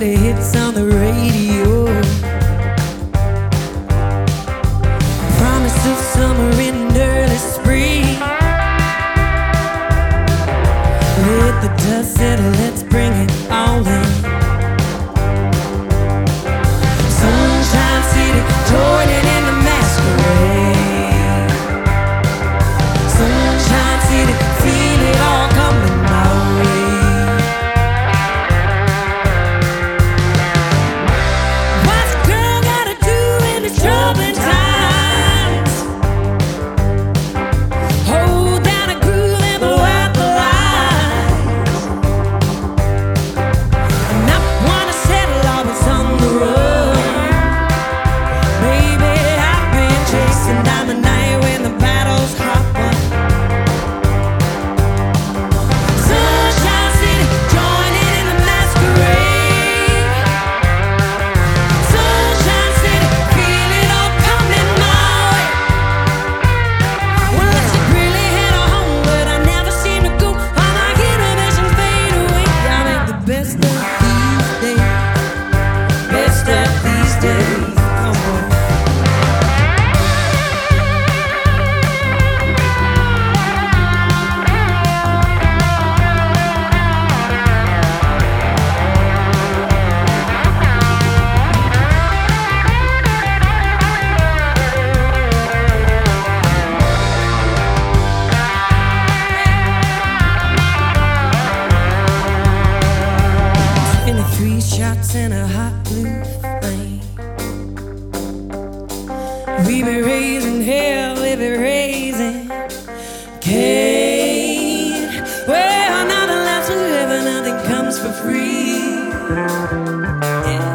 better hits on the radio. Promise of summer in and I'm a We be raising hell, we be raising Cain. Well, nothing lasts forever, nothing comes for free. Yeah.